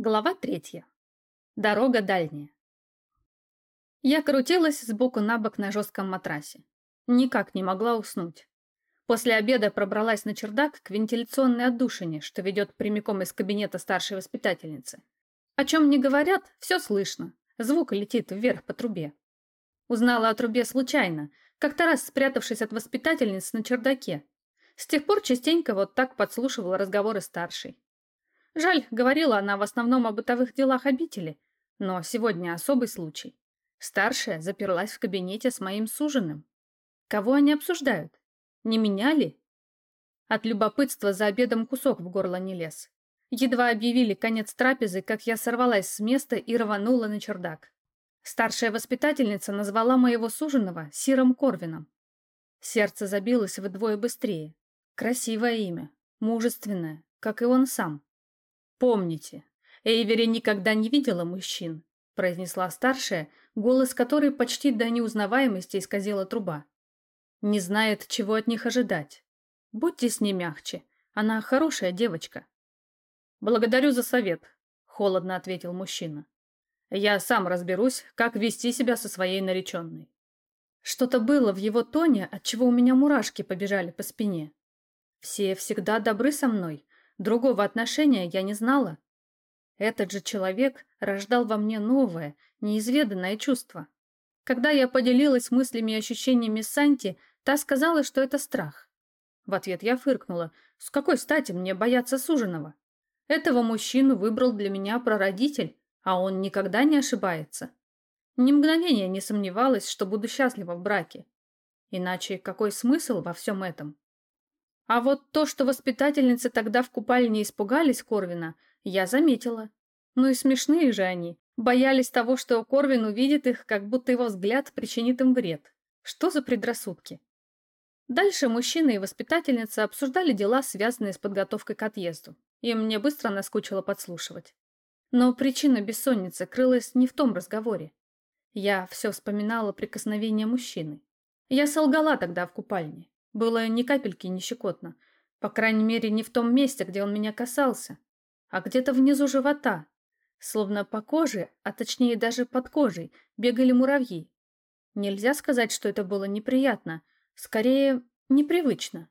Глава третья. Дорога дальняя. Я крутилась сбоку на бок на жестком матрасе. Никак не могла уснуть. После обеда пробралась на чердак к вентиляционной отдушине, что ведет прямиком из кабинета старшей воспитательницы. О чем не говорят, все слышно. Звук летит вверх по трубе. Узнала о трубе случайно, как-то раз спрятавшись от воспитательниц на чердаке. С тех пор частенько вот так подслушивала разговоры старшей. Жаль, говорила она в основном о бытовых делах обители, но сегодня особый случай. Старшая заперлась в кабинете с моим суженым. Кого они обсуждают? Не меня ли? От любопытства за обедом кусок в горло не лез. Едва объявили конец трапезы, как я сорвалась с места и рванула на чердак. Старшая воспитательница назвала моего суженого Сиром Корвином. Сердце забилось вдвое быстрее. Красивое имя, мужественное, как и он сам. «Помните, Эйвери никогда не видела мужчин», произнесла старшая, голос которой почти до неузнаваемости исказила труба. «Не знает, чего от них ожидать. Будьте с ней мягче, она хорошая девочка». «Благодарю за совет», — холодно ответил мужчина. «Я сам разберусь, как вести себя со своей нареченной». Что-то было в его тоне, от чего у меня мурашки побежали по спине. Все всегда добры со мной, Другого отношения я не знала. Этот же человек рождал во мне новое, неизведанное чувство. Когда я поделилась мыслями и ощущениями с Санти, та сказала, что это страх. В ответ я фыркнула. С какой стати мне бояться суженого? Этого мужчину выбрал для меня прародитель, а он никогда не ошибается. Ни мгновения не сомневалась, что буду счастлива в браке. Иначе какой смысл во всем этом? А вот то, что воспитательницы тогда в купальне испугались Корвина, я заметила. Ну и смешные же они. Боялись того, что Корвин увидит их, как будто его взгляд причинит им вред. Что за предрассудки? Дальше мужчина и воспитательница обсуждали дела, связанные с подготовкой к отъезду. И мне быстро наскучило подслушивать. Но причина бессонницы крылась не в том разговоре. Я все вспоминала прикосновение мужчины. Я солгала тогда в купальне. Было ни капельки не щекотно. По крайней мере, не в том месте, где он меня касался, а где-то внизу живота. Словно по коже, а точнее даже под кожей, бегали муравьи. Нельзя сказать, что это было неприятно. Скорее, непривычно.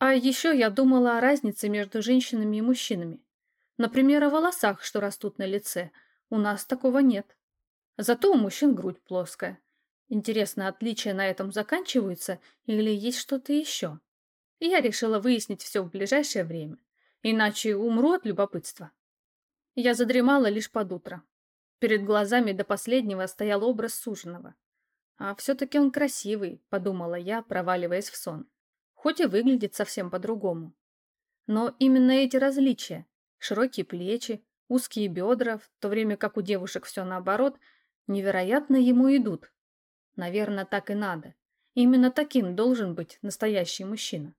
А еще я думала о разнице между женщинами и мужчинами. Например, о волосах, что растут на лице. У нас такого нет. Зато у мужчин грудь плоская. Интересно, отличия на этом заканчиваются или есть что-то еще? я решила выяснить все в ближайшее время, иначе умру от любопытства. Я задремала лишь под утро. Перед глазами до последнего стоял образ суженого. А все-таки он красивый, подумала я, проваливаясь в сон. Хоть и выглядит совсем по-другому. Но именно эти различия, широкие плечи, узкие бедра, в то время как у девушек все наоборот, невероятно ему идут. Наверное, так и надо. Именно таким должен быть настоящий мужчина.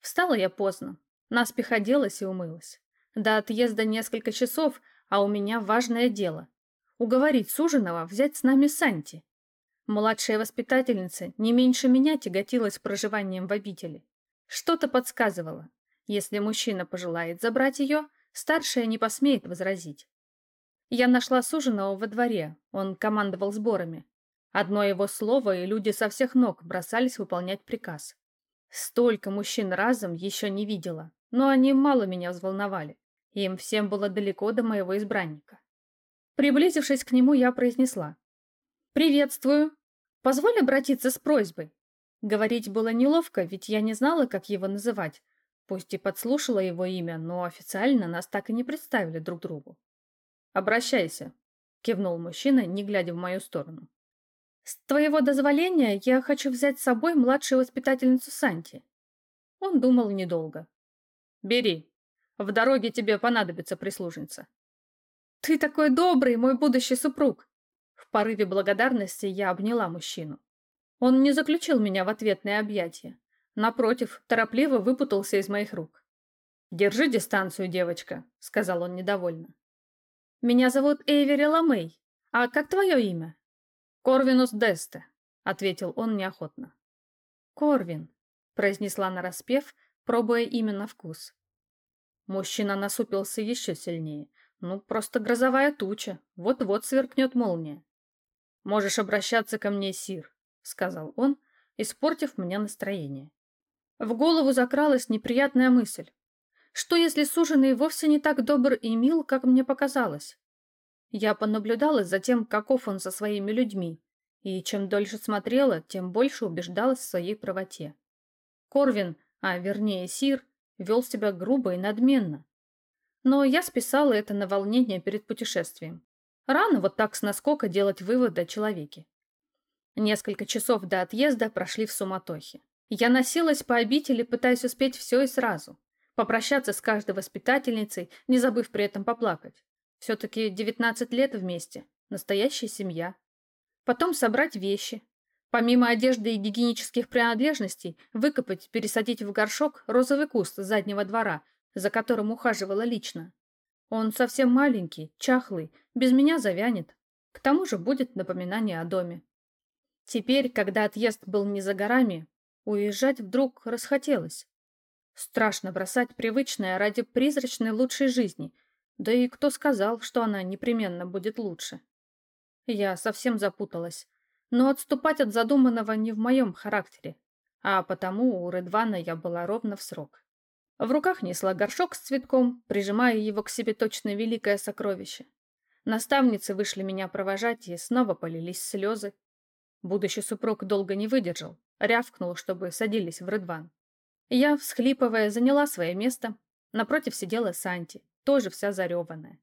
Встала я поздно, наспех оделась и умылась. До отъезда несколько часов, а у меня важное дело. Уговорить суженого взять с нами Санти. Младшая воспитательница не меньше меня тяготилась проживанием в обители. Что-то подсказывало. Если мужчина пожелает забрать ее, старшая не посмеет возразить. Я нашла суженого во дворе, он командовал сборами. Одно его слово, и люди со всех ног бросались выполнять приказ. Столько мужчин разом еще не видела, но они мало меня взволновали. Им всем было далеко до моего избранника. Приблизившись к нему, я произнесла. «Приветствую. Позволь обратиться с просьбой». Говорить было неловко, ведь я не знала, как его называть. Пусть и подслушала его имя, но официально нас так и не представили друг другу. «Обращайся», — кивнул мужчина, не глядя в мою сторону. «С твоего дозволения я хочу взять с собой младшую воспитательницу Санти». Он думал недолго. «Бери. В дороге тебе понадобится прислужница». «Ты такой добрый, мой будущий супруг!» В порыве благодарности я обняла мужчину. Он не заключил меня в ответное объятие. Напротив, торопливо выпутался из моих рук. «Держи дистанцию, девочка», — сказал он недовольно. «Меня зовут Эйвери Ламей. А как твое имя?» «Корвинус Десте», — ответил он неохотно. «Корвин», — произнесла нараспев, пробуя именно вкус. Мужчина насупился еще сильнее, Ну, просто грозовая туча. Вот-вот сверкнет молния. «Можешь обращаться ко мне, Сир», — сказал он, испортив мне настроение. В голову закралась неприятная мысль. Что, если суженый вовсе не так добр и мил, как мне показалось? Я понаблюдала за тем, каков он со своими людьми, и чем дольше смотрела, тем больше убеждалась в своей правоте. Корвин, а вернее Сир, вел себя грубо и надменно. Но я списала это на волнение перед путешествием. Рано вот так с наскока делать выводы о человеке. Несколько часов до отъезда прошли в суматохе. Я носилась по обители, пытаясь успеть все и сразу. Попрощаться с каждой воспитательницей, не забыв при этом поплакать. Все-таки 19 лет вместе. Настоящая семья. Потом собрать вещи. Помимо одежды и гигиенических принадлежностей, выкопать, пересадить в горшок розовый куст заднего двора, за которым ухаживала лично. Он совсем маленький, чахлый, без меня завянет. К тому же будет напоминание о доме. Теперь, когда отъезд был не за горами, уезжать вдруг расхотелось. Страшно бросать привычное ради призрачной лучшей жизни, да и кто сказал, что она непременно будет лучше. Я совсем запуталась. Но отступать от задуманного не в моем характере. А потому у Редвана я была ровно в срок. В руках несла горшок с цветком, прижимая его к себе точно великое сокровище. Наставницы вышли меня провожать, и снова полились слезы. Будущий супруг долго не выдержал, рявкнул, чтобы садились в Редван. Я, всхлипывая, заняла свое место. Напротив сидела Санти, тоже вся зареванная.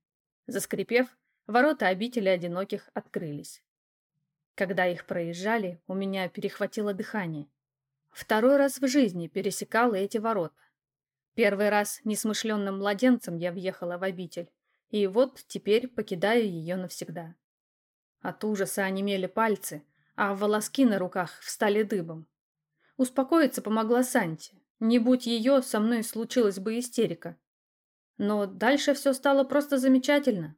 Заскрипев, Ворота обители одиноких открылись. Когда их проезжали, у меня перехватило дыхание. Второй раз в жизни пересекала эти ворота. Первый раз несмышленным младенцем я въехала в обитель, и вот теперь покидаю ее навсегда. От ужаса онемели пальцы, а волоски на руках встали дыбом. Успокоиться помогла Санти. Не будь ее, со мной случилась бы истерика. Но дальше все стало просто замечательно.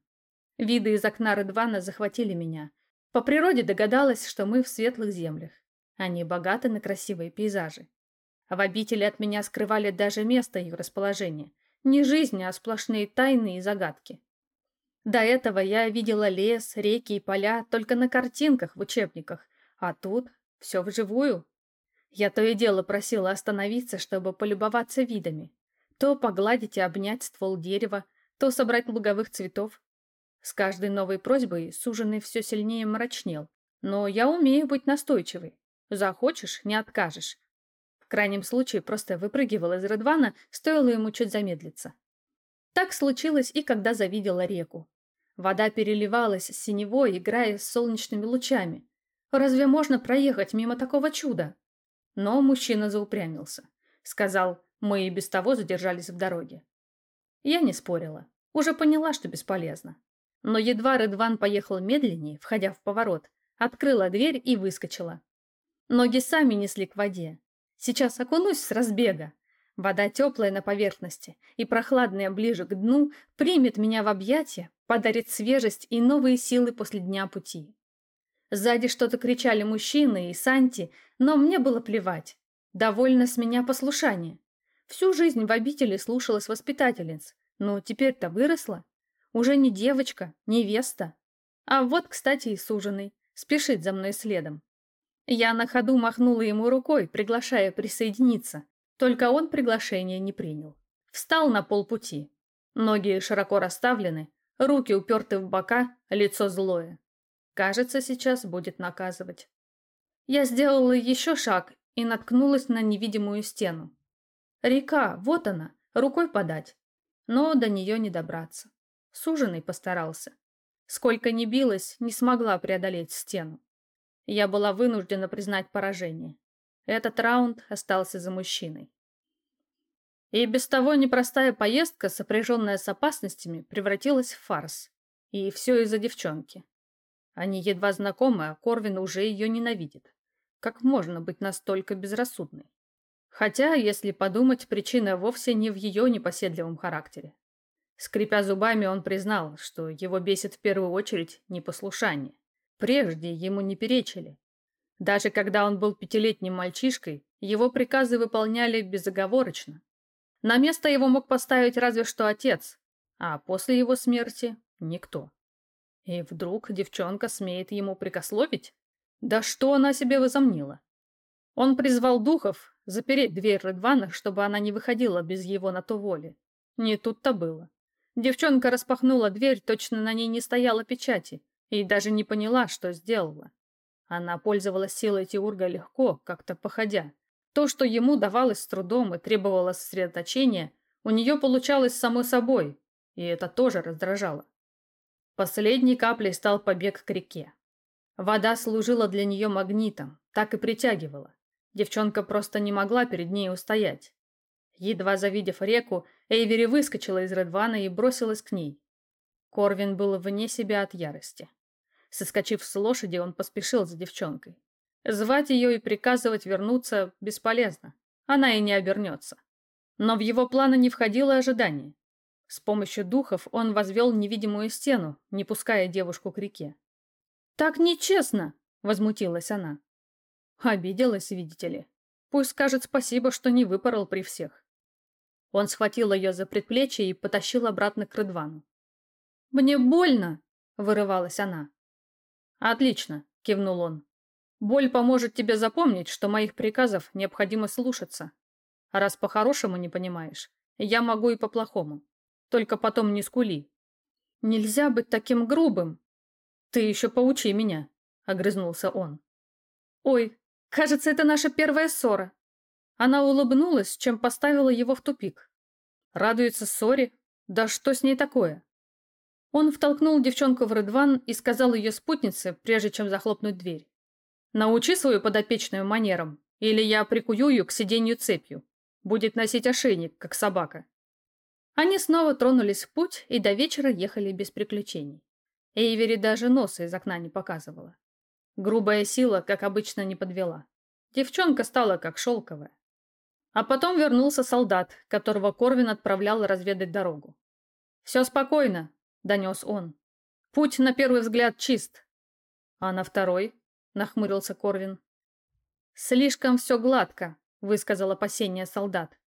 Виды из окна Редвана захватили меня. По природе догадалась, что мы в светлых землях. Они богаты на красивые пейзажи. А в обители от меня скрывали даже место их расположения. Не жизнь, а сплошные тайны и загадки. До этого я видела лес, реки и поля только на картинках в учебниках, а тут все вживую. Я то и дело просила остановиться, чтобы полюбоваться видами. То погладить и обнять ствол дерева, то собрать луговых цветов, с каждой новой просьбой суженый все сильнее мрачнел. Но я умею быть настойчивой. Захочешь – не откажешь. В крайнем случае просто выпрыгивал из Редвана, стоило ему чуть замедлиться. Так случилось и когда завидела реку. Вода переливалась синевой, играя с солнечными лучами. Разве можно проехать мимо такого чуда? Но мужчина заупрямился. Сказал, мы и без того задержались в дороге. Я не спорила. Уже поняла, что бесполезно. Но едва Редван поехал медленнее, входя в поворот, открыла дверь и выскочила. Ноги сами несли к воде. Сейчас окунусь с разбега. Вода теплая на поверхности и прохладная ближе к дну примет меня в объятия, подарит свежесть и новые силы после дня пути. Сзади что-то кричали мужчины и Санти, но мне было плевать. Довольно с меня послушание. Всю жизнь в обители слушалась воспитательниц, но теперь-то выросла. Уже не девочка, невеста. А вот, кстати, и суженый. Спешит за мной следом. Я на ходу махнула ему рукой, приглашая присоединиться. Только он приглашение не принял. Встал на полпути. Ноги широко расставлены, руки уперты в бока, лицо злое. Кажется, сейчас будет наказывать. Я сделала еще шаг и наткнулась на невидимую стену. Река, вот она, рукой подать. Но до нее не добраться. Суженый постарался. Сколько ни билась, не смогла преодолеть стену. Я была вынуждена признать поражение. Этот раунд остался за мужчиной. И без того непростая поездка, сопряженная с опасностями, превратилась в фарс. И все из-за девчонки. Они едва знакомы, а Корвин уже ее ненавидит. Как можно быть настолько безрассудной? Хотя, если подумать, причина вовсе не в ее непоседливом характере. Скрипя зубами, он признал, что его бесит в первую очередь непослушание. Прежде ему не перечили. Даже когда он был пятилетним мальчишкой, его приказы выполняли безоговорочно. На место его мог поставить разве что отец. а после его смерти — никто. И вдруг девчонка смеет ему прикословить? Да что она себе возомнила? Он призвал духов запереть дверь Редвана, чтобы она не выходила без его на то воли. Не тут-то было. Девчонка распахнула дверь, точно на ней не стояла печати, и даже не поняла, что сделала. Она пользовалась силой Теурга легко, как-то походя. То, что ему давалось с трудом и требовало сосредоточения, у нее получалось само собой, и это тоже раздражало. Последней каплей стал побег к реке. Вода служила для нее магнитом, так и притягивала. Девчонка просто не могла перед ней устоять. Едва завидев реку, Эйвери выскочила из Редвана и бросилась к ней. Корвин был вне себя от ярости. Соскочив с лошади, он поспешил за девчонкой. Звать ее и приказывать вернуться бесполезно. Она и не обернется. Но в его планы не входило ожидание. С помощью духов он возвел невидимую стену, не пуская девушку к реке. «Так нечестно!» — возмутилась она. Обиделась, видите ли. Пусть скажет спасибо, что не выпорол при всех. Он схватил ее за предплечье и потащил обратно к Рыдвану. «Мне больно!» — вырывалась она. «Отлично!» — кивнул он. «Боль поможет тебе запомнить, что моих приказов необходимо слушаться. А раз по-хорошему не понимаешь, я могу и по-плохому. Только потом не скули». «Нельзя быть таким грубым!» «Ты еще поучи меня!» — огрызнулся он. «Ой, кажется, это наша первая ссора!» Она улыбнулась, чем поставила его в тупик. Радуется ссоре? Да что с ней такое? Он втолкнул девчонку в Редван и сказал ее спутнице, прежде чем захлопнуть дверь. «Научи свою подопечную манерам, или я прикую ее к сиденью цепью. Будет носить ошейник, как собака». Они снова тронулись в путь и до вечера ехали без приключений. Эйвери даже носа из окна не показывала. Грубая сила, как обычно, не подвела. Девчонка стала как шелковая. А потом вернулся солдат, которого Корвин отправлял разведать дорогу. «Все спокойно», — донес он. «Путь, на первый взгляд, чист». «А на второй?» — нахмурился Корвин. «Слишком все гладко», — высказал опасение солдат.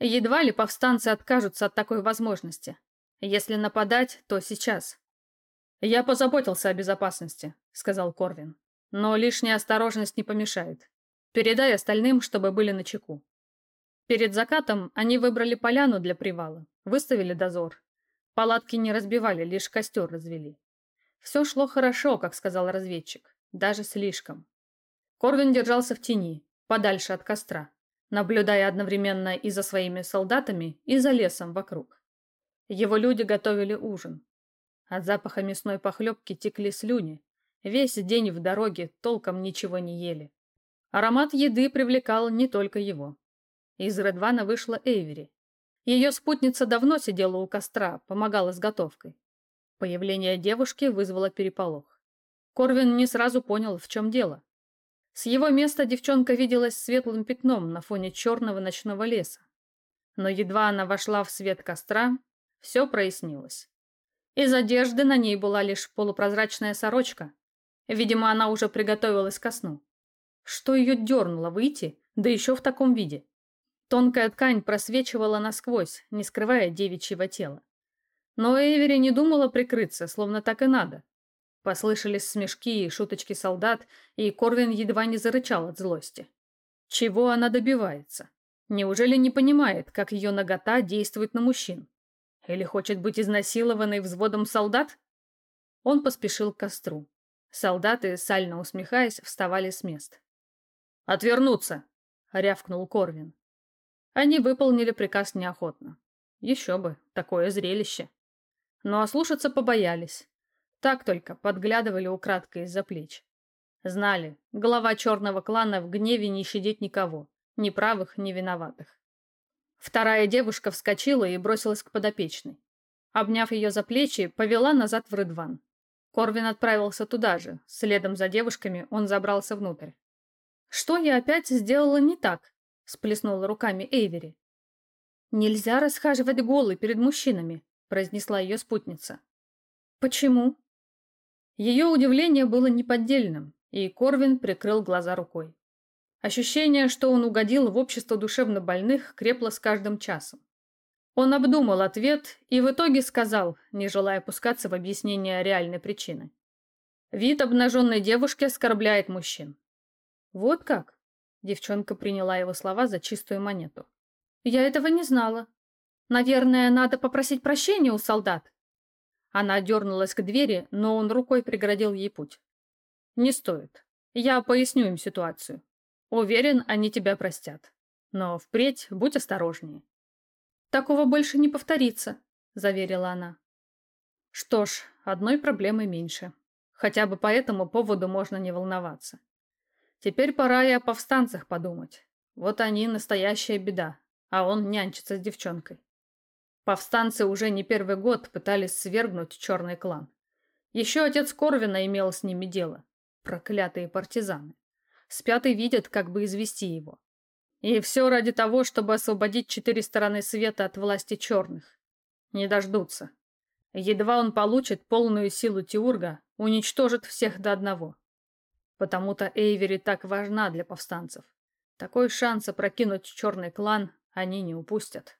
«Едва ли повстанцы откажутся от такой возможности. Если нападать, то сейчас». «Я позаботился о безопасности», — сказал Корвин. «Но лишняя осторожность не помешает. Передай остальным, чтобы были начеку». Перед закатом они выбрали поляну для привала, выставили дозор. Палатки не разбивали, лишь костер развели. Все шло хорошо, как сказал разведчик, даже слишком. Корвин держался в тени, подальше от костра, наблюдая одновременно и за своими солдатами, и за лесом вокруг. Его люди готовили ужин. От запаха мясной похлебки текли слюни. Весь день в дороге толком ничего не ели. Аромат еды привлекал не только его. Из Редвана вышла Эйвери. Ее спутница давно сидела у костра, помогала с готовкой. Появление девушки вызвало переполох. Корвин не сразу понял, в чем дело. С его места девчонка виделась светлым пятном на фоне черного ночного леса. Но едва она вошла в свет костра, все прояснилось. Из одежды на ней была лишь полупрозрачная сорочка. Видимо, она уже приготовилась ко сну. Что ее дернуло выйти, да еще в таком виде? Тонкая ткань просвечивала насквозь, не скрывая девичьего тела. Но Эйвери не думала прикрыться, словно так и надо. Послышались смешки и шуточки солдат, и Корвин едва не зарычал от злости. Чего она добивается? Неужели не понимает, как ее нагота действует на мужчин? Или хочет быть изнасилованной взводом солдат? Он поспешил к костру. Солдаты, сально усмехаясь, вставали с мест. «Отвернуться!» — рявкнул Корвин. Они выполнили приказ неохотно. Еще бы, такое зрелище. Но ослушаться побоялись. Так только подглядывали украдкой из-за плеч. Знали, глава черного клана в гневе не щадит никого, ни правых, ни виноватых. Вторая девушка вскочила и бросилась к подопечной. Обняв ее за плечи, повела назад в Рыдван. Корвин отправился туда же, следом за девушками он забрался внутрь. Что я опять сделала не так? — сплеснула руками Эйвери. «Нельзя расхаживать голой перед мужчинами», — произнесла ее спутница. «Почему?» Ее удивление было неподдельным, и Корвин прикрыл глаза рукой. Ощущение, что он угодил в общество душевно больных, крепло с каждым часом. Он обдумал ответ и в итоге сказал, не желая пускаться в объяснение реальной причины. Вид обнаженной девушки оскорбляет мужчин. Вот как? Девчонка приняла его слова за чистую монету. Я этого не знала. Наверное, надо попросить прощения у солдат. Она дернулась к двери, но он рукой преградил ей путь. Не стоит. Я поясню им ситуацию. Уверен, они тебя простят. Но впредь будь осторожнее. Такого больше не повторится, заверила она. Что ж, одной проблемы меньше. Хотя бы по этому поводу можно не волноваться. Теперь пора и о повстанцах подумать. Вот они настоящая беда, а он нянчится с девчонкой. Повстанцы уже не первый год пытались свергнуть черный клан. Еще отец Корвина имел с ними дело. Проклятые партизаны. Спят и видят, как бы извести его. И все ради того, чтобы освободить четыре стороны света от власти черных. Не дождутся. Едва он получит полную силу Тиурга, уничтожит всех до одного. Потому-то Эйвери так важна для повстанцев. Такой шанс опрокинуть черный клан они не упустят.